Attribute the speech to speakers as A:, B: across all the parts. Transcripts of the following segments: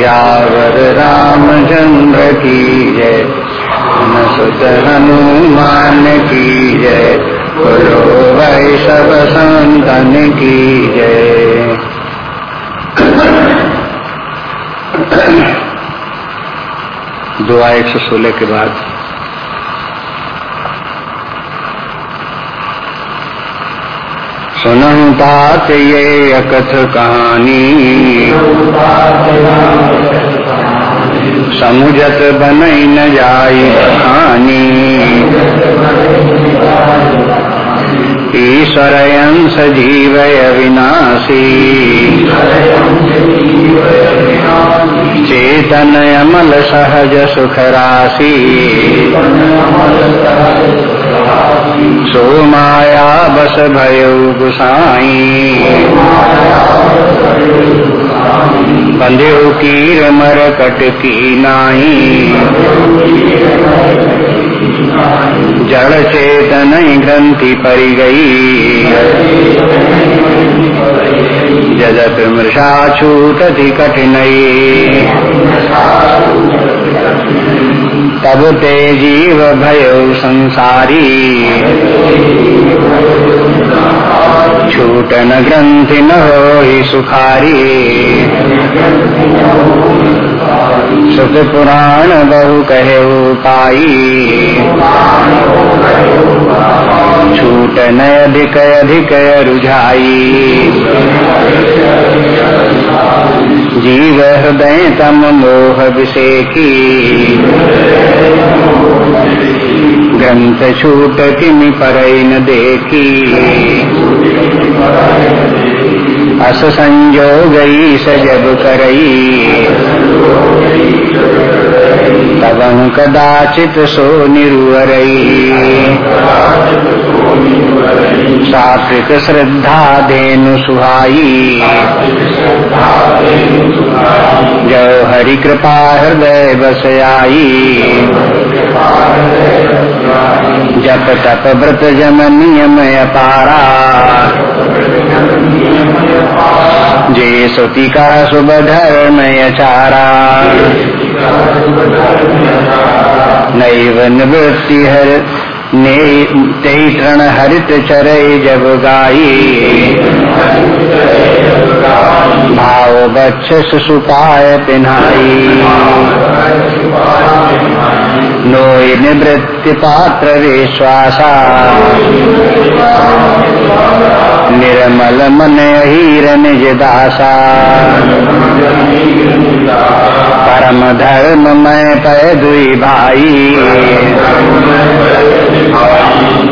A: सियावर राम चंद्र की जय। सुत हनुमान की जय। बोलो भाई सब संतन की जय। दुआ एक सौ सोलह के बाद सुनहु तात ये अकथ कहानी। समुझत बनई न जाई कहानी ईश्वर अंश जीव अविनाशी चेतन अमल सहज सुख राशि सो माया बस भयो गुसाई। बंध्यो कीर मर कट की जड़ चेतन ग्रंथि परि गई। जगत मृषा छूटति कठिनई। तब ते जीव भयो संसारी। छूटन ग्रंथि न हो ही सुखारी। सुख पुराण बहु कहे पाई छूटन अधिक अधिक रुझाई। जीव हृदय तम मोह विषेखी ग्रंथ छूट किमि पर देखी। अस संजोगई सजब करई तब कदाचित सो निरुवरई सात्विक श्रद्धा देनु सुहाई जो हरि कृपा हृदय बस आई जप तप व्रत जम नियम अपारा जे सुति का शुभ धर्म अचारा नैव निवृत्ति हर ते तृण हरित चरय जब गाई भाव बच्छ सुपाय पिन्हाई नोय निवृत्ति पात्र विश्वासा निर्मल मन हीर निज दासा। परम धर्म मैं पै दुई भाई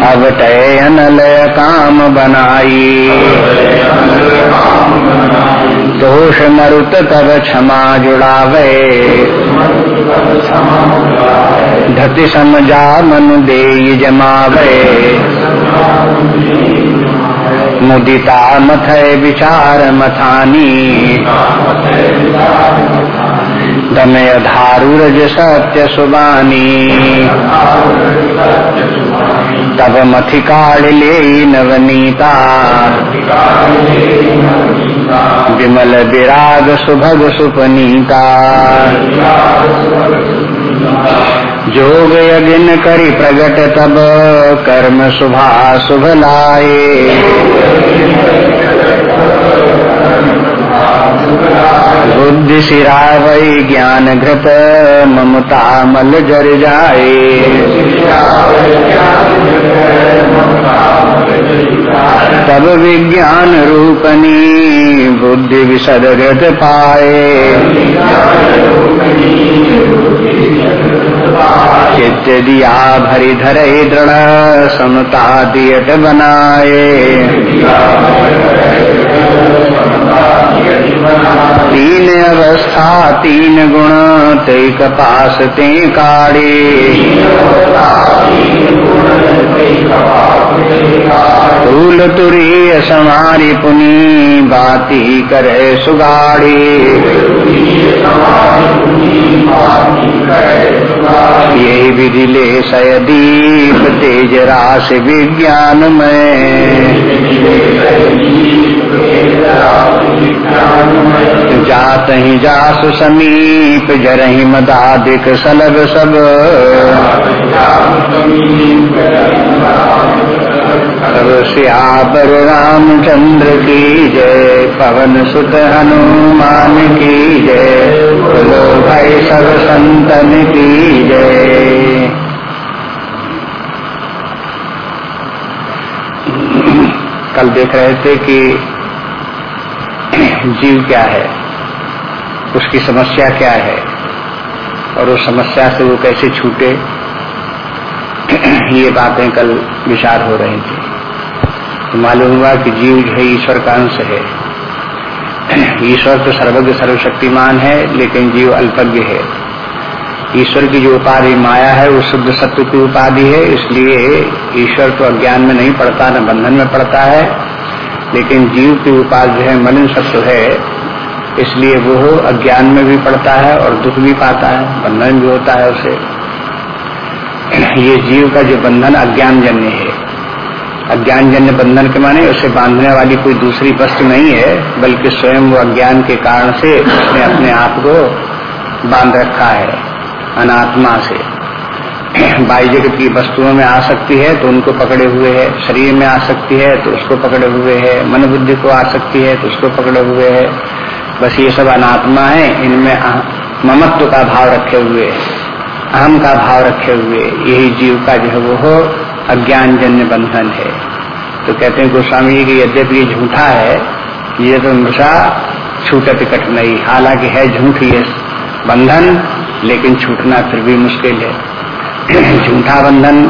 A: अब तय अनलय काम बनाई दोष मरुत तब क्षमा जुड़ावे धति समझा मन दे जमावे मुदिता मथय विचार मथानी दमय धारु रज सत्य सुबानी तब मथि काढ़ ले नवनीता विमल विराग सुभग सुपनीता जोग यज्ञ करी प्रगट तब, कर्म शुभा शुभ लाए। बुद्धि सिरावई ज्ञान घृत, ममता मल जर जाए। तब विज्ञान रूपनी, बुद्धि विसदगत पाए। भरी धरे दृढ़ समता दियट बनाए तीन अवस्था, तीन गुण ते कपास ते काढ़े फूल तुरी समारी पुनी, बाती करे सुगाड़ी। सयदीप ते बीज रास विज्ञान में जात ही जास समीप जरही मदादिक सलग सब। तब श्यावर रामचंद्र की जय, पवन सुत हनुमान की जय। बोलो भाई सब संतन की जय। कल देख रहे थे कि जीव क्या है, उसकी समस्या क्या है, और उस समस्या से वो कैसे छूटे, ये बातें कल विचार हो रही थी। तो मालूम हुआ कि जीव जो है ईश्वर का अंश है। ईश्वर तो सर्वज्ञ, सर्वशक्तिमान है, लेकिन जीव अल्पज्ञ है। ईश्वर की जो उपाधि माया है, वो शुद्ध सत्य की उपाधि है, इसलिए ईश्वर तो अज्ञान में नहीं पड़ता, न बंधन में पड़ता है, लेकिन जीव की उपाधि है, मलिन सत्य है, इसलिए वो अज्ञान में भी पड़ता है और दुख भी पाता है, बंधन भी होता है उसे। ये जीव का जो बंधन अज्ञान जन्य है। अज्ञान जन्य बंधन के माने उसे बांधने वाली कोई दूसरी वस्तु नहीं है, बल्कि स्वयं वो अज्ञान के कारण से उसने अपने आप को बाँध रखा है। अनात्मा से। बाई जगत की वस्तुओं में आ सकती है तो उनको पकड़े हुए है। शरीर में आ सकती है तो उसको पकड़े हुए है। मन बुद्धि को आ सकती है तो उसको पकड़े हुए है। बस ये सब अनात्मा है, इनमें ममत्व का भाव रखे हुए अहम का भाव रखे हुए यही जीव का जो है वो हो अज्ञान जन्य बंधन है। तो कहते हैं गोस्वामी जी की यद्यपि ये झूठा है, ये तो हमेशा छूटत कठिनाई हालाँकि है झूठ ये बंधन लेकिन छूटना फिर भी मुश्किल है। झूठा बंधन,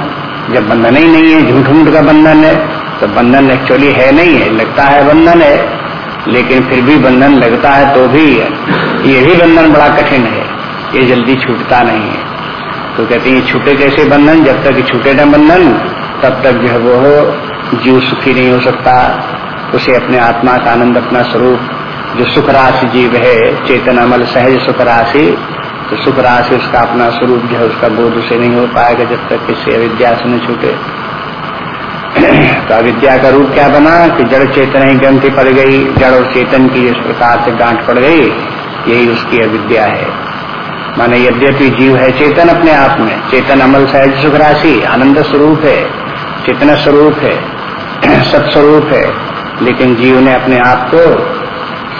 A: जब बंधन ही नहीं है, झूठ मूठ का बंधन है तो बंधन एक्चुअली है नहीं है, लगता है बंधन है, लेकिन फिर भी बंधन लगता है तो भी ये भी बंधन बड़ा कठिन है, ये जल्दी छूटता नहीं है। तो कहते हैं, छूटे कैसे बंधन, जब तक छूटे न बंधन, तब तक जो है वो जीव सुखी नहीं हो सकता। उसे अपने आत्मा का आनंद अपना स्वरूप, जो सुख राशि जीव है, चेतन अमल, सहज सुख राशि तो सुख राशि उसका अपना स्वरूप जो है, उसका बोध उसे नहीं हो पाएगा जब तक किसी अविद्या से न छूटे। तो अविद्या का रूप क्या बना? कि जड़ चेतन ही ग्रंथि पड़ गई, जड़ और चेतन की इस प्रकार से गांठ पड़ गई, यही उसकी अविद्या है। माने यद्यपि जीव है चेतन अपने आप में, चेतन अमल सहज सुख राशि, आनंद स्वरूप है, चेतन स्वरूप है, सत्स्वरूप है, लेकिन जीव ने अपने आप को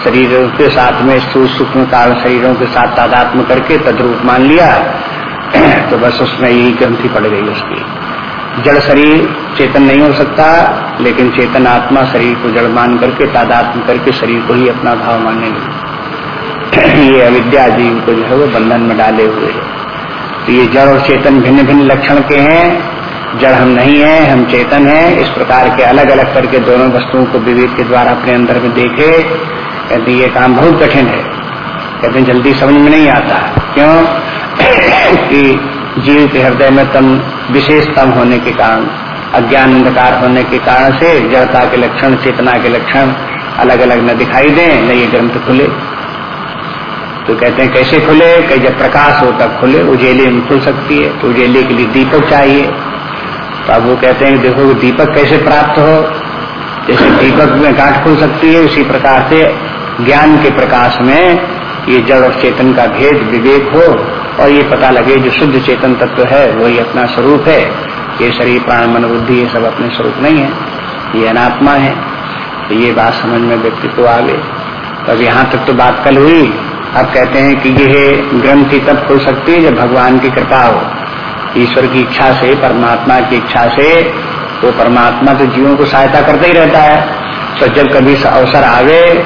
A: शरीरों के साथ में सूक्ष्म कारण शरीरों के साथ तादात्म करके तद्रूप मान लिया तो बस उसमें यही ग्रंथि पड़ गई उसकी। जड़ शरीर चेतन नहीं हो सकता, लेकिन चेतन आत्मा शरीर को जड़ मान करके तादात्म करके शरीर को ही अपना भाव लगी। ये अविद्या जीव को जो है वो बंधन में डाले हुए है। तो ये जड़ और चेतन भिन्न भिन्न लक्षण के हैं। जड़ हम नहीं है, हम चेतन है। इस प्रकार के अलग अलग करके दोनों वस्तुओं को विवेक के द्वारा अपने अंदर में देखे कहते ये काम बहुत कठिन है। कहते जल्दी समझ में नहीं आता। क्यों? कि जीव के हृदय में तम विशेष तम होने के कारण, अज्ञान अंधकार होने के कारण से जड़ता के लक्षण, चेतना के लक्षण अलग अलग न दिखाई दें, न ये ग्रंथ खुले। तो कहते हैं, कैसे खुले? कहीं जब प्रकाश हो तब खुले। उजेले में खुल सकती है तो उजेले के लिए दीपक चाहिए। तो अब वो कहते हैं, देखो, दीपक कैसे प्राप्त हो? जैसे दीपक में गांठ खुल सकती है, उसी प्रकार से ज्ञान के प्रकाश में ये जड़ और चेतन का भेद, विवेक हो और ये पता लगे जो शुद्ध चेतन तत्व है, वही अपना स्वरूप है। ये शरीर, प्राण, मन, बुद्धि, ये सब अपने स्वरूप नहीं है। ये अनात्मा है। तो ये बात समझ में व्यक्ति को आ गई। तो अब यहाँ तक तो बात कल हुई। अब कहते हैं कि यह ग्रंथि तब खुल सकती है जब भगवान की कृपा हो। ईश्वर की इच्छा से, परमात्मा की इच्छा से वो परमात्मा तो जीवों को सहायता करता ही रहता है। तो जब कभी अवसर आवे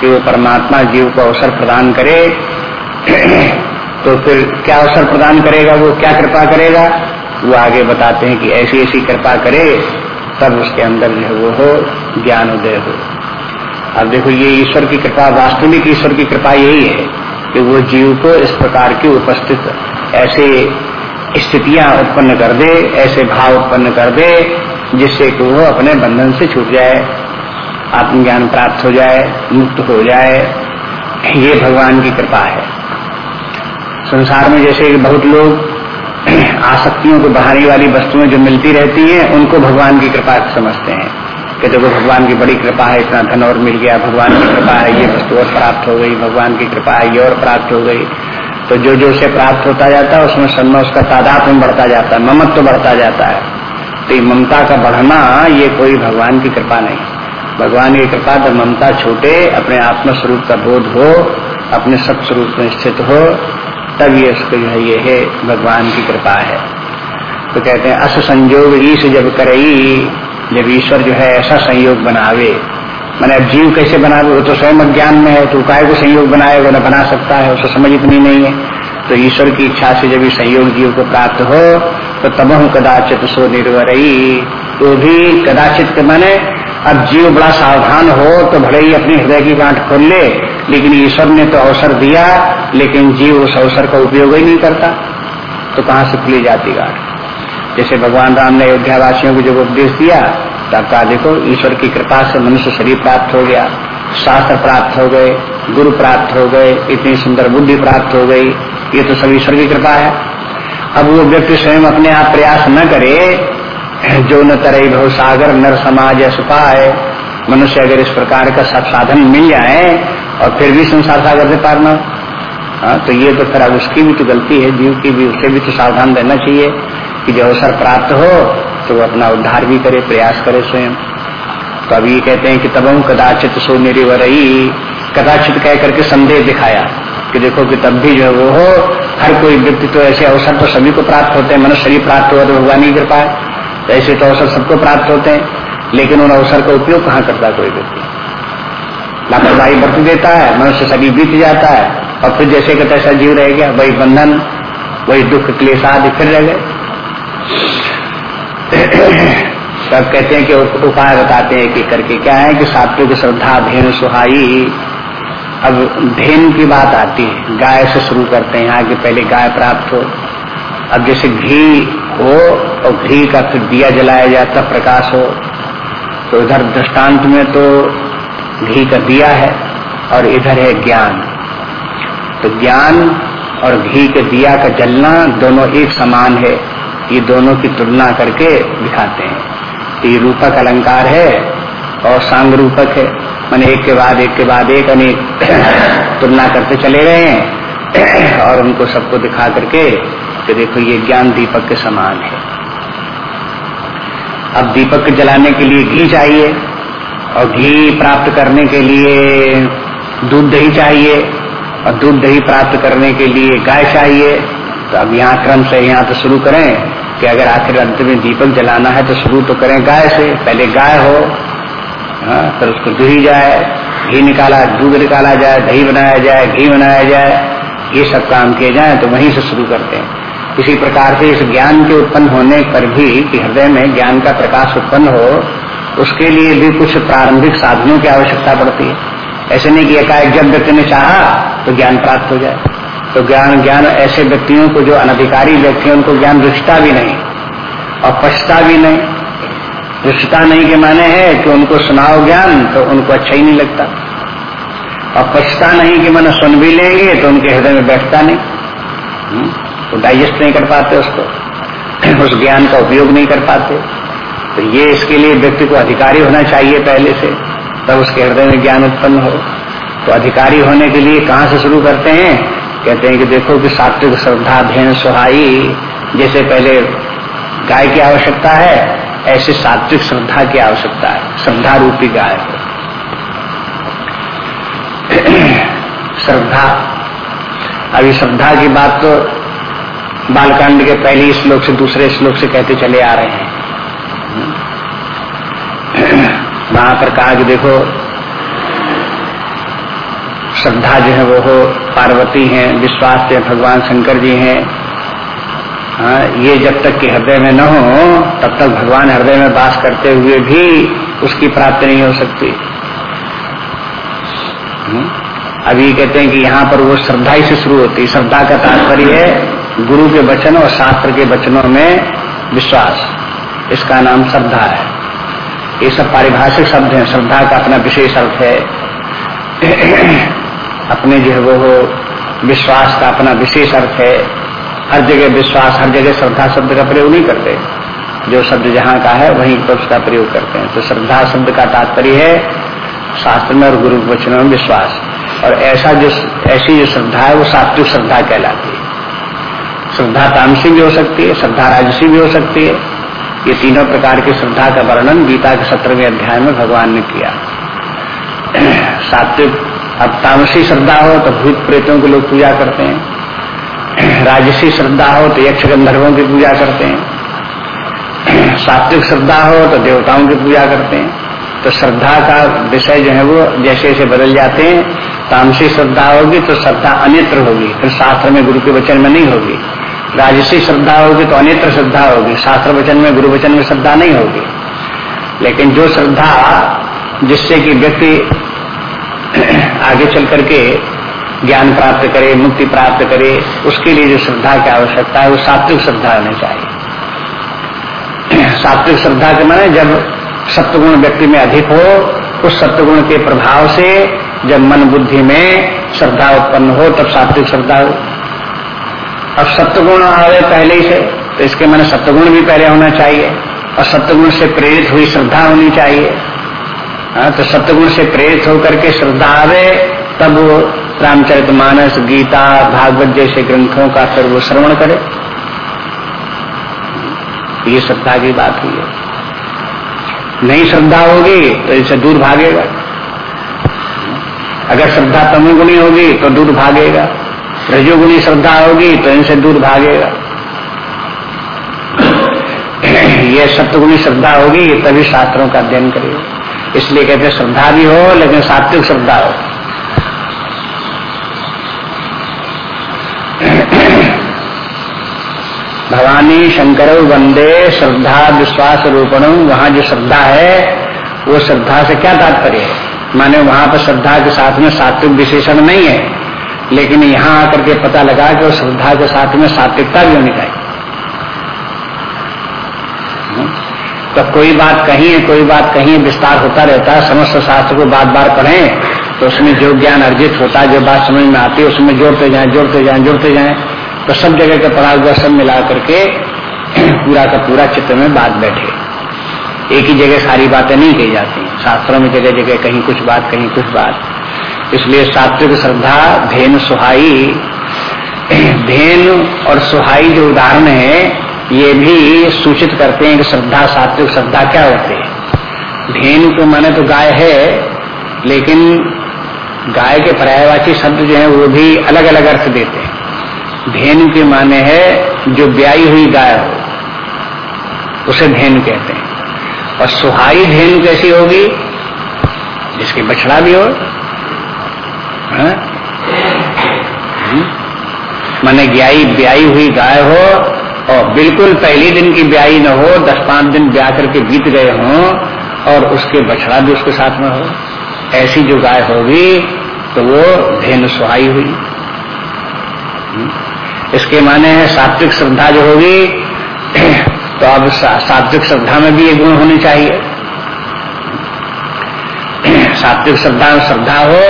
A: कि वो परमात्मा जीव को अवसर प्रदान करे। तो फिर क्या अवसर प्रदान करेगा? वो क्या कृपा करेगा? वो आगे बताते हैं कि ऐसी ऐसी कृपा करे, तब उसके अंदर जो वो हो ज्ञान उदय हो। अब देखो, ये ईश्वर की कृपा, वास्तविक ईश्वर की कृपा यही है कि वो जीव को इस प्रकार की उपस्थित ऐसे स्थितियाँ उत्पन्न कर दे, ऐसे भाव उत्पन्न कर दे, जिससे कि वो अपने बंधन से छूट जाए। आत्मज्ञान प्राप्त हो जाए, मुक्त हो जाए, ये भगवान की कृपा है। संसार में जैसे बहुत लोग आसक्तियों को बढ़ाने वाली वस्तुएँ जो मिलती रहती हैं, उनको भगवान की कृपा समझते हैं। कि देखो, भगवान की बड़ी कृपा है, इतना धन और मिल गया, भगवान की कृपा है, ये वस्तु और प्राप्त हो गई, भगवान की कृपा है, ये और प्राप्त हो गई। तो जो जो उसे प्राप्त होता जाता है, उसमें में उसका तादाद में बढ़ता जाता है, ममत्व तो बढ़ता जाता है। तो ये ममता का बढ़ना, ये कोई भगवान की कृपा नहीं। भगवान की कृपा तो ममता छूटे, अपने आत्म स्वरूप का बोध हो, अपने सब स्वरूप में स्थित हो, तब ये उसको जो है, ये है, भगवान की कृपा है। तो कहते हैं, अस संयोग ईश जब करई, जब ईश्वर जो है, ऐसा संयोग बनावे। मैंने अब जीव कैसे बनावे? वो तो स्वयं अज्ञान में है तो काय को संयोग बनाए, वो न बना सकता है, उसे समझ इतनी नहीं है। तो ईश्वर की इच्छा से जब संयोग जीव को प्राप्त हो तो तब कदाचित सो निर्भर तो भी कदाचित के माने अब जीव बड़ा सावधान हो तो भले ही अपनी हृदय की गांठ खोल ले, लेकिन ईश्वर ने तो अवसर दिया, लेकिन जीव उस अवसर का उपयोग ही नहीं करता। तो कहाँ से खुली जाती गांठ? जैसे भगवान राम ने अयोध्या वासियों को जब उपदेश दिया तब कहा, देखो, ईश्वर की कृपा से मनुष्य शरीर प्राप्त हो गया, शास्त्र प्राप्त हो गए, गुरु प्राप्त हो गए, इतनी सुंदर बुद्धि प्राप्त हो गई, ये तो सब ईश्वर की कृपा है। अब वो व्यक्ति स्वयं अपने आप प्रयास न करे जो न तरई भव सागर, नर समाज सुपाए मनुष्य अगर इस प्रकार का सब साधन मिल जाए और फिर भी संसार सागर से पार न हाँ तो ये तो फिर उसकी भी तो गलती है, जीव की भी उसे भी तो सावधान रहना चाहिए कि जो अवसर प्राप्त हो तो वो अपना उद्धार भी करे, प्रयास करे स्वयं। तो अब ये कहते हैं कि तब कदाचित सो निर्वरई। कदाचित कह करके संदेह दिखाया कि देखो कि तब भी जो वो हो, हर कोई व्यक्ति तो ऐसे अवसर तो सभी को प्राप्त होते हैं, मनुष्य शरीर प्राप्त हुआ तो भगवान ही कृपा है। तो ऐसे तो अवसर सबको प्राप्त होते हैं, लेकिन उन अवसर का उपयोग कहाँ करता कोई व्यक्ति? लापरवाही बरत देता है, मनुष्य सभी बीत जाता है, और फिर जैसे का तैसा जीव रह गया, वही बंधन, वही दुख, क्लेश आदि फिर रह गए। सब कहते हैं कि उपाय बताते हैं कि करके क्या है कि सात्विक श्रद्धा धेन सुहाई। अब धेन की बात आती है, गाय से शुरू करते हैं कि पहले गाय प्राप्त हो। अब जैसे घी हो और घी का फिर दिया जलाया जाता, प्रकाश हो तो इधर दृष्टांत में तो घी का दिया है और इधर है ज्ञान। तो ज्ञान और घी के दिया का जलना दोनों एक समान है, ये दोनों की तुलना करके दिखाते हैं। तो ये रूपक अलंकार है और सांग रूपक है। मैंने एक के बाद, एक के बाद एक अनेक तुलना करते चले गए हैं। और उनको सबको दिखा करके कि देखो ये ज्ञान दीपक के समान है। अब दीपक जलाने के लिए घी चाहिए और घी प्राप्त करने के लिए दूध दही चाहिए और दूध दही प्राप्त करने के लिए गाय चाहिए। तो अब यहाँ क्रम से यहाँ तो शुरू करें कि अगर आखिर अंत में दीपक जलाना है तो शुरू तो करें गाय से। पहले गाय हो हाँ उसको दूही जाए, घी निकाला, दूध निकाला जाए, दही बनाया जाए, घी बनाया जाए। ये सब काम किए जाए तो वहीं से शुरू करते हैं। इसी प्रकार से इस ज्ञान के उत्पन्न होने पर भी, कि हृदय में ज्ञान का प्रकाश उत्पन्न हो, उसके लिए भी कुछ प्रारंभिक साधनों की आवश्यकता पड़ती है। ऐसे नहीं कि एकाएक जब व्यक्ति ने चाहा तो ज्ञान प्राप्त हो जाए। तो ज्ञान ज्ञान ऐसे व्यक्तियों को, जो अनधिकारी व्यक्ति हैं, उनको ज्ञान रुचता भी नहीं, और पछता भी नहीं। रुचता नहीं के माने है कि उनको सुनाओ ज्ञान तो उनको अच्छा ही नहीं लगता। और पछता नहीं कि मैंने सुन भी लेंगे तो उनके हृदय में बैठता नहीं। हम्म, तो डाइजेस्ट नहीं कर पाते उसको। उस ज्ञान का उपयोग नहीं कर पाते। तो ये इसके लिए व्यक्ति को अधिकारी होना चाहिए पहले से तब उसके हृदय में ज्ञान उत्पन्न हो। तो अधिकारी होने के लिए कहाँ से शुरू करते हैं? कहते हैं कि देखो कि सात्विक श्रद्धा भेन सुहाई जैसे पहले गाय की आवश्यकता है ऐसे सात्विक श्रद्धा की आवश्यकता है। श्रद्धा रूपी गाय। श्रद्धा। अभी श्रद्धा की बात तो बालकांड के पहले श्लोक से, दूसरे श्लोक से कहते चले आ रहे हैं। वहाँ पर कहा कि देखो, श्रद्धा जो है वो हो, पार्वती हैं, विश्वास से भगवान शंकर जी हैं। हाँ ये जब तक कि हृदय में न हो, तब तक भगवान हृदय में वास करते हुए भी उसकी प्राप्ति नहीं हो सकती। हम्म? अभी कहते हैं कि यहाँ पर वो श्रद्धा ही से शुरू होती है। श्रद्धा का तात्पर्य है गुरु के वचन और शास्त्र के वचनों में विश्वास। इसका नाम श्रद्धा है। ये सब पारिभाषिक शब्द हैं। श्रद्धा का अपना विशेष अर्थ है। अपने जो है वो विश्वास का अपना विशेष अर्थ है। हर जगह विश्वास, हर जगह श्रद्धा शब्द का प्रयोग नहीं करते। जो शब्द जहाँ का है, वहीं पर उसका प्रयोग करते हैं। तो श्रद्धा शब्द का तात्पर्य है शास्त्र में और गुरु वचनों में विश्वास। और ऐसा जो, ऐसी जो श्रद्धा है वो सात्विक श्रद्धा कहलाती है। श्रद्धा तामसी भी हो सकती है, श्रद्धा राजसी भी हो सकती है। ये तीनों प्रकार की श्रद्धा का वर्णन गीता के सत्रहवें अध्याय में भगवान ने किया। सात्विक, अब तामसी श्रद्धा हो तो भूत प्रेतों के लोग पूजा करते हैं। राजसी श्रद्धा हो तो यक्ष गंधर्वों की पूजा करते हैं। सात्विक श्रद्धा हो तो देवताओं की पूजा करते हैं। तो श्रद्धा का विषय जो है वो जैसे जैसे बदल जाते हैं तामसी श्रद्धा होगी तो श्रद्धा अनेत्र होगी। फिर शास्त्र में गुरु के वचन में नहीं होगी। राजसी श्रद्धा होगी तो अनेत्र श्रद्धा होगी। शास्त्र वचन में, गुरु वचन में श्रद्धा नहीं होगी। लेकिन जो श्रद्धा जिससे कि व्यक्ति आगे चल करके ज्ञान प्राप्त करे, मुक्ति प्राप्त करे, उसके लिए जो श्रद्धा की आवश्यकता है, वो सात्विक श्रद्धा होनी चाहिए। सात्विक श्रद्धा के माने जब सत्वगुण व्यक्ति में अधिक हो, उस सत्वगुण के प्रभाव से जब मन बुद्धि में श्रद्धा उत्पन्न हो, तब सात्विक श्रद्धा हो। अब सत्वगुण आवे पहले ही से तो इसके मैंने सत्वगुण भी पहले होना चाहिए, और सत्वगुण से प्रेरित हुई श्रद्धा होनी चाहिए। हाँ तो सत्वगुण से प्रेरित होकर के श्रद्धा आवे, तब वो रामचरित मानस, गीता, भागवत जैसे ग्रंथों का फिर वो श्रवण करे। ये श्रद्धा की बात हुई है। नहीं श्रद्धा होगी तो इसे दूर भागेगा। अगर श्रद्धा तमुगुणी होगी तो दूर भागेगा। रजोगुणी श्रद्धा होगी तो इनसे दूर भागेगा। ये सत्यगुणी श्रद्धा होगी तभी शास्त्रों का अध्ययन करेगा। इसलिए कहते श्रद्धा भी हो, लेकिन सात्विक श्रद्धा हो। भवानी शंकर वंदे श्रद्धा विश्वास रूपण। वहाँ जो श्रद्धा है, वो श्रद्धा से क्या तात्पर्य है? माने वहाँ पर श्रद्धा के साथ में सात्विक विशेषण नहीं है। लेकिन यहाँ आकर के पता लगा कि श्रद्धा के साथ में सात्विकता भी होनी चाहिए। हम्म? तो कोई बात कहीं है, कोई बात कहीं विस्तार होता रहता है, समस्त शास्त्र को बार बार पढ़ें तो उसमें जो ज्ञान अर्जित होता है जो बात समझ में आती है, उसमें जोड़ते जाए जोड़ते जाए जोड़ते जाए तो सब जगह का हुआ सब मिला करके पूरा का पूरा चित्र में बात बैठे। एक ही जगह सारी बातें नहीं कही जाती। शास्त्रों में जगह जगह कहीं कुछ बात, कहीं कुछ बात। इसलिए सात्विक श्रद्धा भेन सुहाई। भेन और सुहाई जो उदाहरण है, ये भी सूचित करते हैं कि श्रद्धा, सात्विक श्रद्धा क्या होती है। भेन को माने तो गाय है, लेकिन गाय के पर्यायवाची शब्द जो है, वो भी अलग अलग अर्थ देते हैं। धेनु के माने है, जो ब्याई हुई गाय हो, उसे धेनु कहते हैं। और सुहाई धेनु कैसी होगी? जिसकी बछड़ा भी हो। मैंने ग्याई ब्याई हुई गाय हो और बिल्कुल पहले दिन की ब्याई न हो, दस पाँच दिन ब्याह करके बीत गए हों और उसके बछड़ा भी उसके साथ में हो। ऐसी जो गाय होगी तो वो धेनु सुहाई हुई। इसके माने है सात्विक श्रद्धा जो होगी तो अब सात्विक श्रद्धा में भी ये गुण होने चाहिए सात्विक श्रद्धा में श्रद्धा हो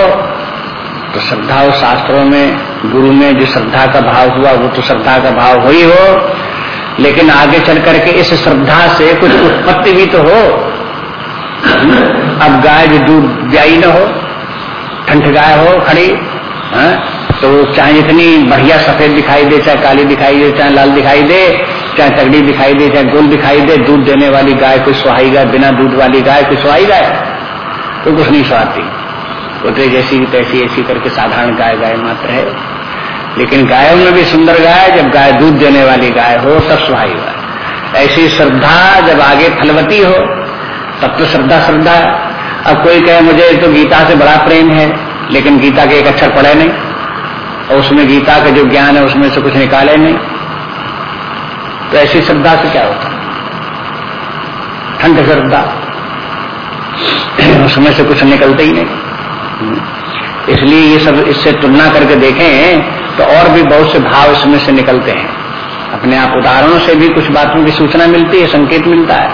A: तो श्रद्धा हो शास्त्रों में, गुरु में जो श्रद्धा का भाव हुआ, वो तो श्रद्धा का भाव हो ही हो लेकिन आगे चल करके इस श्रद्धा से कुछ उत्पत्ति भी तो हो अब गाय जो दूध ब्याई न हो ठंड गाय हो खड़ी, है? तो चाहे इतनी बढ़िया सफ़ेद दिखाई दे, चाहे काली दिखाई दे, चाहे लाल दिखाई दे चाहे तगड़ी दिखाई दे, चाहे गोल दिखाई दे, दूध देने वाली गाय कोई सुहाई गाय, बिना दूध वाली गाय कोई सुहाई गाय तो कुछ नहीं सुहाती। उतरे जैसी तैसी, ऐसी करके साधारण गाय गाय मात्र है। लेकिन गायों में भी सुंदर गाय, जब गाय दूध देने वाली गाय हो, तब सुहाई गाय। ऐसी श्रद्धा जब आगे फलवती हो, तब तो श्रद्धा श्रद्धा अब कोई कहे, मुझे तो गीता से बड़ा प्रेम है, लेकिन गीता के एक अक्षर पढ़े नहीं, और उसमें गीता का जो ज्ञान है, उसमें से कुछ निकाले नहीं। तो ऐसी श्रद्धा से क्या होता ठंड श्रद्धा। उसमें से कुछ निकलते ही नहीं। इसलिए ये सब इससे तुलना करके देखें तो और भी बहुत से भाव इसमें से निकलते हैं। अपने आप उदाहरणों से भी कुछ बातों की सूचना मिलती है, संकेत मिलता है।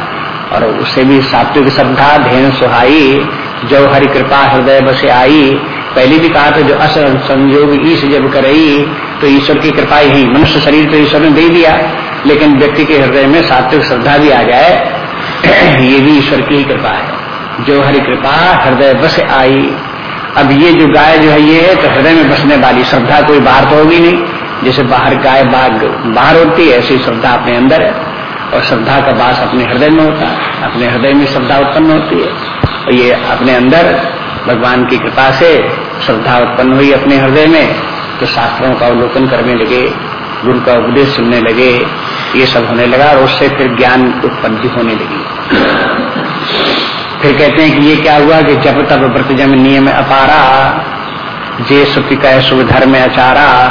A: और उससे भी सात्विक श्रद्धा, धेन, सुहाई, जो हरि कृपा, हृदय बसे आई। पहले भी कहा था, जो अस संयोग ईश जब करई तो ईश्वर की कृपा ही। मनुष्य शरीर तो ईश्वर ने दे दिया। लेकिन व्यक्ति के हृदय में सात्विक श्रद्धा भी आ जाए, ये भी ईश्वर की ही कृपा है। जो हरि कृपा हृदय बस आई। अब ये जो गाय जो है ये है तो हृदय में बसने वाली श्रद्धा कोई बाहर तो होगी नहीं। जैसे बाहर गाय बाहर होती है, ऐसी श्रद्धा अपने अंदर है। और श्रद्धा का बास अपने हृदय में होता है। अपने हृदय में श्रद्धा उत्पन्न होती है। और ये अपने अंदर भगवान की कृपा से श्रद्धा उत्पन्न हुई अपने हृदय में तो शास्त्रों का अवलोकन करने लगे। गुरु का उपदेश सुनने लगे, ये सब होने लगा और उससे फिर ज्ञान उत्पत्ति होने लगी। फिर कहते हैं कि ये क्या हुआ कि जब तब व्रत जम नियम अपारा, जे सुखी का शुभ धर्म आचारा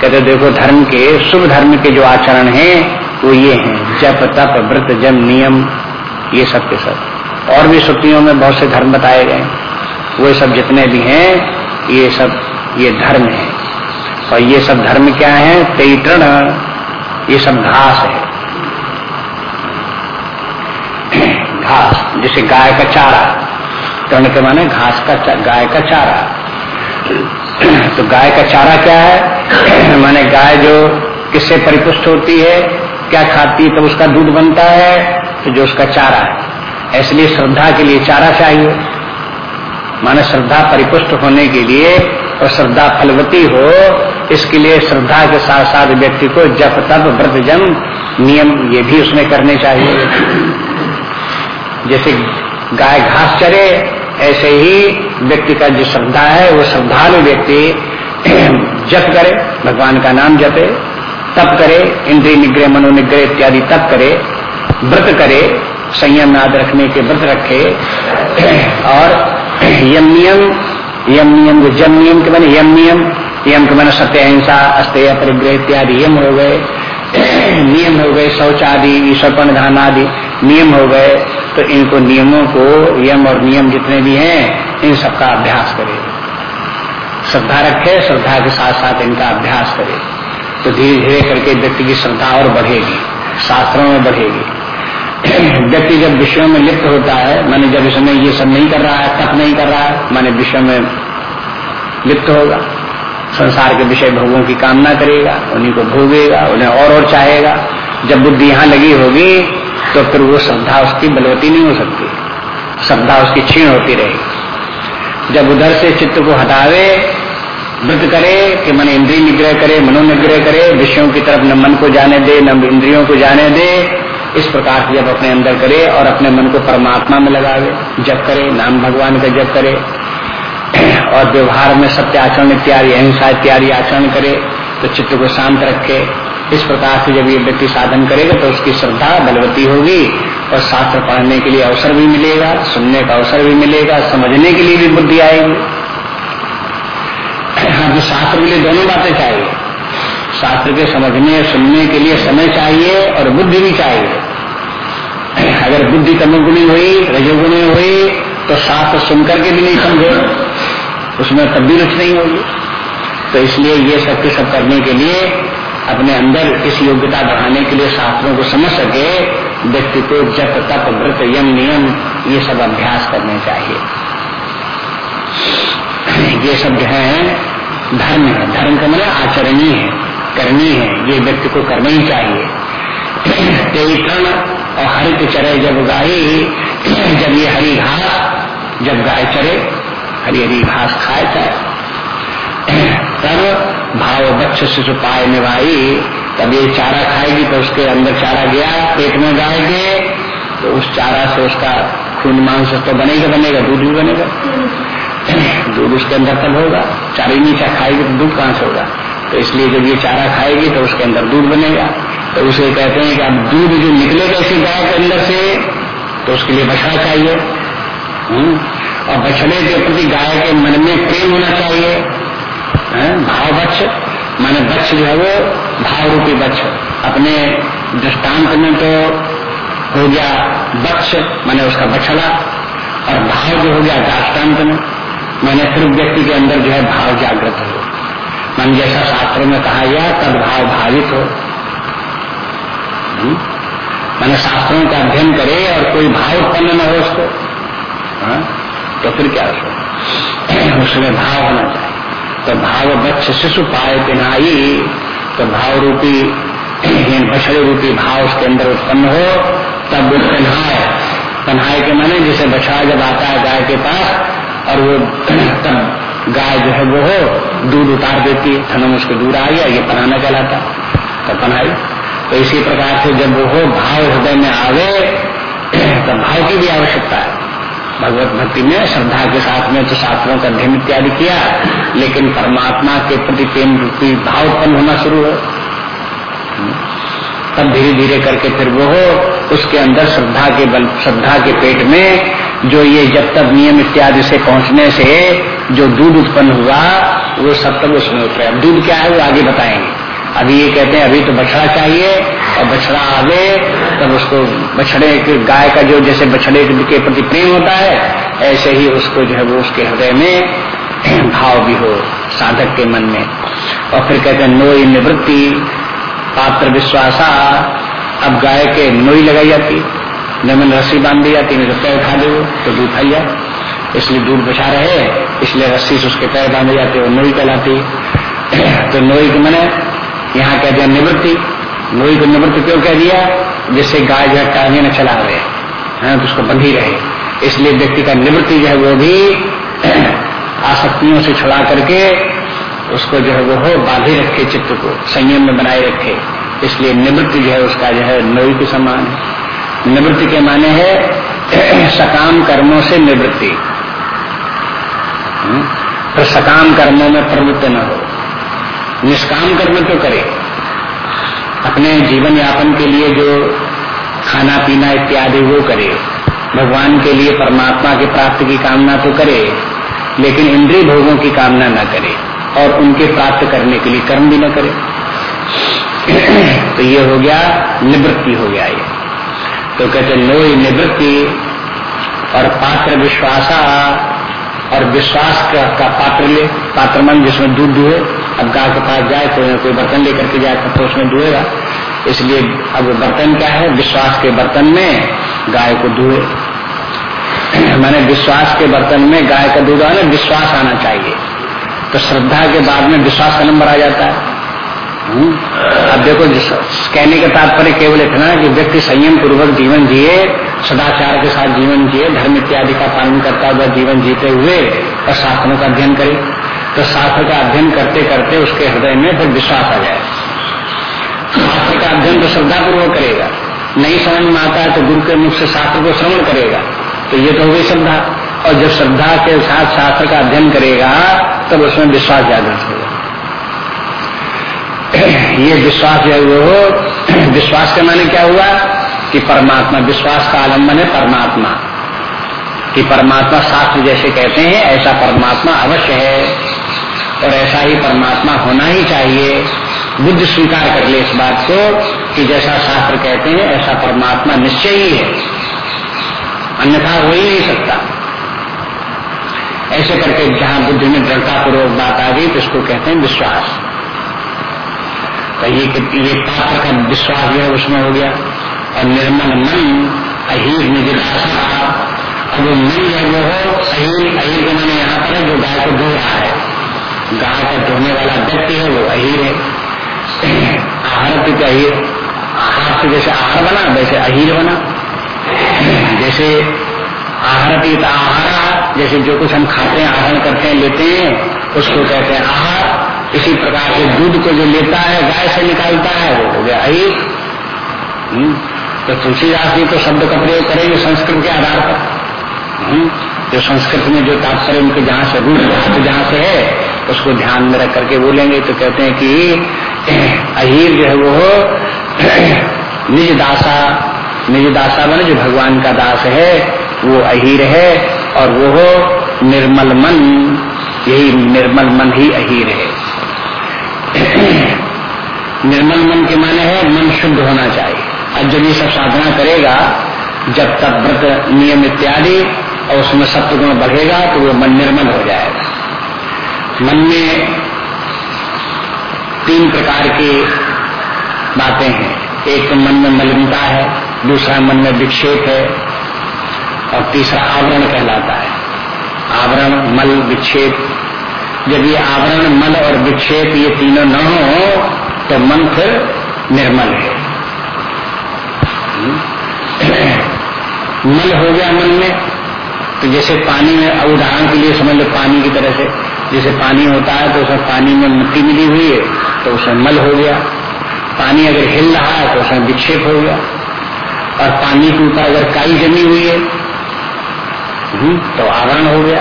A: कहते देखो, धर्म के, शुभ धर्म के जो आचरण हैं, वो ये हैं। जप तप व्रत जम नियम, ये सब के सब। और भी श्रुतियों में बहुत से धर्म बताए गए वो सब जितने भी हैं, ये सब, ये धर्म है। और ये सब धर्म क्या है? तैतृण, ये सब घास है। घास, जैसे गाय का चारा। तृण के माने घास का गाय का चारा। तो गाय का चारा क्या है? माने गाय जो किससे परिपुष्ट होती है, क्या खाती है तो उसका दूध बनता है तो जो उसका चारा है। इसलिए श्रद्धा के लिए चारा चाहिए। माने श्रद्धा परिपुष्ट होने के लिए और श्रद्धा फलवती हो, इसके लिए श्रद्धा के साथ साथ व्यक्ति को जप, तप, व्रत जन नियम ये भी उसमें करने चाहिए। जैसे गाय घास चरे, ऐसे ही व्यक्ति का जो श्रद्धा है, वो श्रद्धालु व्यक्ति जप करे, भगवान का नाम जपे, तप करे, इंद्रिय निग्रह, मनोनिग्रह इत्यादि तप करे, व्रत करे, संयम आद रखने के व्रत रखे, और यम नियम यम नियम जम नियम के बने यम नियम। यम के मैंने सत्य अहिंसा, अस्तेय परिग्रह इत्यादि यम हो गए। नियम हो गए शौच आदि ईश्वर धान आदि नियम हो गए। तो इनको नियमों को यम और नियम जितने भी हैं, इन सबका अभ्यास करे। श्रद्धा रखे, श्रद्धा के साथ साथ इनका अभ्यास करे। तो धीरे धीरे करके व्यक्ति की श्रद्धा और बढ़ेगी, शास्त्रों में बढ़ेगी। व्यक्ति जब विषयों में लिप्त होता है, मैंने जब इसमें ये सब नहीं कर रहा है, तप नहीं कर रहा है, मैंने विषय में लिप्त होगा। संसार के विषय भोगों की कामना करेगा, उन्हीं को भोगेगा, उन्हें और और चाहेगा। जब बुद्धि यहाँ लगी होगी तो फिर वो श्रद्धा उसकी बलवती नहीं हो सकती। श्रद्धा उसकी क्षीण होती रहेगी। जब उधर से चित्त को हटावे वृद्ध करे, कि मन इंद्रिय निग्रह करे मनोनिग्रह करे, विषयों की तरफ़ न मन को जाने दे, न इंद्रियों को जाने दे इस प्रकार जब अपने अंदर करे और अपने मन को परमात्मा में लगावे। जब करे, नाम भगवान का जब करे। और व्यवहार में सत्य आचरण इत्यादि, अहिंसा इत्यादि आचरण करे तो चित्त को शांत रखे। इस प्रकार से जब ये व्यक्ति साधन करेगा तो उसकी श्रद्धा बलवती होगी और शास्त्र पढ़ने के लिए अवसर भी मिलेगा, सुनने का अवसर भी मिलेगा, समझने के लिए भी बुद्धि आएगी। हाँ शास्त्र के लिए दोनों बातें चाहिए। शास्त्र के समझने, सुनने के लिए समय चाहिए और बुद्धि भी चाहिए। अगर बुद्धि तमोगुणी हुई रजोगुणी हुई तो शास्त्र सुनकर के भी नहीं समझे। उसमें तब भी रुचि नहीं होगी। तो इसलिए ये सब के सब करने के लिए अपने अंदर इस योग्यता बढ़ाने के लिए शास्त्रों को समझ सके व्यक्ति को जप, तप, व्रत, यम, नियम, ये सब अभ्यास करने चाहिए। ये सब जो है, धर्म है। धर्म का मतलब आचरणीय है करनी है। ये व्यक्ति को करना ही चाहिए। तेईकरण और हरित चरे जब गाई, जब ये हरी घास, जब गाय चरे, हरी हरी घास खाए चाहे तब भाव बच्च शिशु पाए निभाई तब ये चारा खाएगी तो उसके अंदर चारा गया, पेट में गाय के तो उस चारा से उसका खून मांस तो बनेगा बनेगा, दूध भी बनेगा। दूध उसके अंदर तब होगा, चारा नीचा खाएगी तो दूध कहाँ से होगा? तो इसलिए जब ये चारा खाएगी तो उसके अंदर दूध बनेगा। तो उसे कहते हैं कि अब दूध जो निकलेगा इसी गाय के अंदर से तो उसके लिए बछड़ा चाहिए। हम्म? और बछड़े के प्रति गाय के मन में प्रेम होना चाहिए। भाव बच्च माने बच्च जो है वो भाव रूपी बच्च अपने दृष्टांत में तो हो गया बच्च माने उसका बछड़ा। और भाव जो हो गया दृष्टांत में, मैंने फिर व्यक्ति के अंदर जो है भाव जागृत हो। मन जैसा शास्त्रों में कहा गया तब भाव भावित हो? मैंने शास्त्रों का अध्ययन करे और कोई भाव उत्पन्न न हो उसको। हाँ? तो फिर क्या उसको उसमें भाव होना चाहिए। तो भाव बच्च शिशु पाए पिनाई तो भाव रूपी बछड़े रूपी भाव उसके अंदर उत्पन्न हो, तब वो तन्हाए तन्हाए के माने जैसे बछड़ा जब आता है गाय के पास, और वो तब गाय जो है वो हो, दूध उतार देती है थनम उसको दूर आ गया, ये पनाना कहलाता तो पनाई तो इसी प्रकार से जब वो भाव हृदय में आवे तो भाव की भी आवश्यकता है। भगवत भक्ति में श्रद्धा के साथ में तो शास्त्रों का अध्ययन इत्यादि किया, लेकिन परमात्मा के प्रति प्रेम रूपी भाव उत्पन्न होना शुरू हो। तब धीरे धीरे करके फिर वो हो, उसके अंदर श्रद्धा के बल, श्रद्धा के पेट में जो ये जब तक नियम इत्यादि से पहुँचने से जो दूध उत्पन्न हुआ, वो सब तक उसमें उतरे। अब दूध क्या है, वो आगे बताएँगे। अभी ये कहते हैं, अभी तो बछड़ा चाहिए, और बछड़ा आवे, तब उसको बछड़े के, गाय का जो जैसे बछड़े के प्रति प्रेम होता है, ऐसे ही उसको जो है वो उसके हृदय में भाव भी हो, साधक के मन में। और फिर कहते हैं, नोई निवृत्ति, पात्र विश्वासा, अब गाय के नोई लगाई जाती ज़मीन रस्सी बाँध दी जाती, नहीं तो पैर उठा दे तो दूध खाई जाए। इसलिए दूध बचा रहे, इसलिए रस्सी से उसके पैर बांधे जाते वो नोई कहलाती तो नोई के मैंने यहाँ कह दिया निवृत्ति। नोई को निवृत्ति क्यों कह दिया? जिससे गाय जो है टांगे न चला रहे। हैं तो उसको बंधी रहे। इसलिए व्यक्ति का निवृत्ति जो है वो भी आसक्तियों से छुड़ा करके उसको जो है वो हो, बांधे रखे चित्त को, संयम में बनाए रखे। इसलिए निवृत्ति जो है उसका जो है नोई के समान है। निवृत्ति के माने है सकाम कर्मों से निवृत्ति? तो सकाम कर्मों में प्रवृत्त न हो। निष्काम कर्म तो करे। अपने जीवन यापन के लिए जो खाना पीना इत्यादि वो करे। भगवान के लिए परमात्मा की प्राप्ति की कामना तो करे लेकिन इंद्रिय भोगों की कामना न करे और उनके प्राप्त करने के लिए कर्म भी न करे। तो ये हो गया निवृत्ति हो गया ये। तो कहते लोही निवृत्ति और पात्र विश्वासा और विश्वास का, का पात्र ले पात्र मन जिसमें दूध दुहे अब गाय के पास जाए ना कोई बर्तन लेकर के जाए तो उसमें दुहेगा इसलिए अब बर्तन क्या है? विश्वास के बर्तन में गाय को दुहे मैंने विश्वास के बर्तन में गाय का दूध आना, विश्वास आना चाहिए। तो श्रद्धा के बाद में विश्वास का नंबर आ जाता है। हम्म? अब देखो कहने का तात्पर्य केवल इतना कि व्यक्ति संयम पूर्वक जीवन जिए, सदाचार के साथ जीवन जिए, धर्म इत्यादि का पालन करता हुआ जीवन जीते हुए और शास्त्रों का अध्ययन करे। तो शास्त्र का अध्ययन करते करते उसके हृदय में फिर विश्वास आ जाए। शास्त्र का अध्ययन तो श्रद्धा पूर्वक करेगा। नहीं समझ में आता है तो गुरु के मुख से शास्त्र को श्रवण करेगा। तो ये तो हो गई श्रद्धा। और जब श्रद्धा के साथ शास्त्र का अध्ययन करेगा, तब तो उसमें विश्वास जागृत होगा। ये विश्वास जो हो विश्वास के माने क्या हुआ? कि परमात्मा, विश्वास का आलंबन है परमात्मा। कि परमात्मा शास्त्र जैसे कहते हैं, ऐसा परमात्मा अवश्य है। और ऐसा ही परमात्मा होना ही चाहिए। बुद्ध स्वीकार कर ले इस बात को कि जैसा शास्त्र कहते हैं, ऐसा परमात्मा निश्चय ही है। अन्यथा हो ही नहीं सकता। ऐसे करके जहाँ बुद्ध में दृढ़ता पूर्वक बात आ गई तो उसको कहते हैं विश्वास। तो ये ये पात्र का विश्वास जो है, उसमें हो गया। और निर्मल मन, अहीर निज अब मन जो है, वो अहीर अहीर के मैंने यहाँ पर जो गाय को धो रहा है। गाय का धोने वाला व्यक्ति है वो अहीर है। आहार अहीर आहार से जैसे आहार बना वैसे अहीर बना। जैसे आहार पीत आहार जैसे जो कुछ हम खाते हैं आहरण करते हैं लेते हैं उसको कहते हैं आहार। इसी प्रकार से दूध को जो लेता है गाय से निकालता है वो हो गया अही हम्म, तो तुलसीदास जी तो शब्द का प्रयोग करेंगे संस्कृत के आधार पर। हम्म, जो संस्कृत में जो तात्पर्य उनके जहाँ से रूप जहाँ से है उसको ध्यान में रख करके बोलेंगे तो कहते हैं कि, अहीर जो है वो निज दासा निज दासा बने जो भगवान का दास है, वो अहीर है और वो हो निर्मल मन। यही निर्मल मन ही अहीर है। निर्मल मन के माने है, मन शुद्ध होना चाहिए। और जब ये सब साधना करेगा, जब तक व्रत, नियम इत्यादि, और उसमें सत्य गुण बढ़ेगा तो वो मन निर्मल हो जाएगा। मन में तीन प्रकार की बातें हैं। एक तो मन में मलिनता है, दूसरा मन में विक्षेप है, और तीसरा आवरण कहलाता है। आवरण, मल, विक्षेप। जब ये आवरण, मल और विक्षेप ये तीनों न हो तो मन फिर निर्मल है। मल हो गया मन में तो जैसे पानी में उदाहरण के लिए समझ लो पानी की तरह से। जैसे पानी होता है तो उसमें पानी में मिट्टी मिली हुई है तो उसमें मल हो गया। पानी अगर हिल रहा है तो उसमें विक्षेप हो गया। और पानी के ऊपर अगर काई जमी हुई है हम्म, तो आवरण हो गया।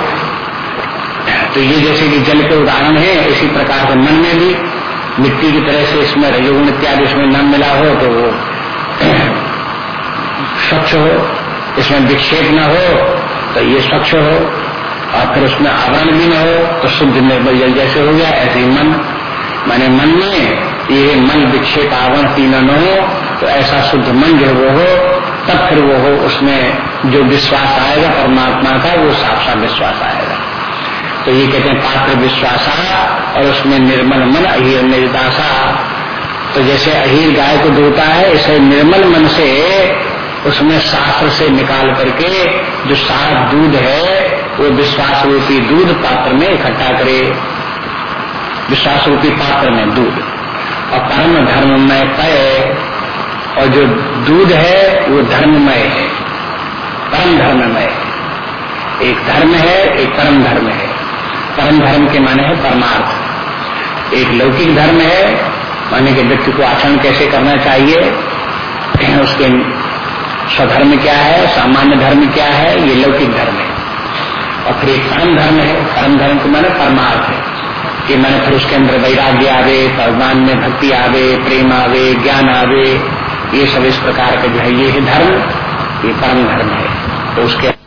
A: तो ये जैसे कि जल के उदाहरण है इसी प्रकार से मन में भी मिट्टी की तरह से इसमें रजोगुण इत्यादि इसमें न मिला हो तो वो स्वच्छ हो इसमें विक्षेप न हो तो ये स्वच्छ हो। और फिर उसमें आवरण भी न हो तो शुद्ध निर्मल जल जैसे हो गया, ऐसे ही मन। माने मन में ये मन विक्षेप आवरण तीनों न हो तो ऐसा शुद्ध मन जो वो हो, तब फिर वो हो, उसमें जो विश्वास आएगा, परमात्मा का, वो साफ़ साफ़ विश्वास आएगा। तो ये कहते हैं पात्र विश्वासा, और उसमें निर्मल मन, अहिर निर्दासा। तो जैसे अहिर गाय को दूता है इसे निर्मल मन से उसमें शास्त्र से निकाल करके जो साफ़ दूध है वो विश्वास रूपी दूध पात्र में इकट्ठा करे। विश्वास रूपी पात्र में दूध। और परम धर्ममय पय और जो दूध है, वो धर्ममय है। परम धर्ममय एक धर्म है, एक परम धर्म है। परम धर्म के माने है परमार्थ। एक लौकिक धर्म है, माने के व्यक्ति को आचरण कैसे करना चाहिए? उसके स्वधर्म क्या है? सामान्य धर्म क्या है? ये लौकिक धर्म है। और फिर एक परम धर्म है परम धर्म को मैंने परमार्थ है। कि मैंने फिर उसके अंदर वैराग्य आवे, भगवान में भक्ति आवे, प्रेम आवे, ज्ञान आवे, ये सब इस प्रकार के जो है, ये धर्म, ये परम धर्म है। तो उसके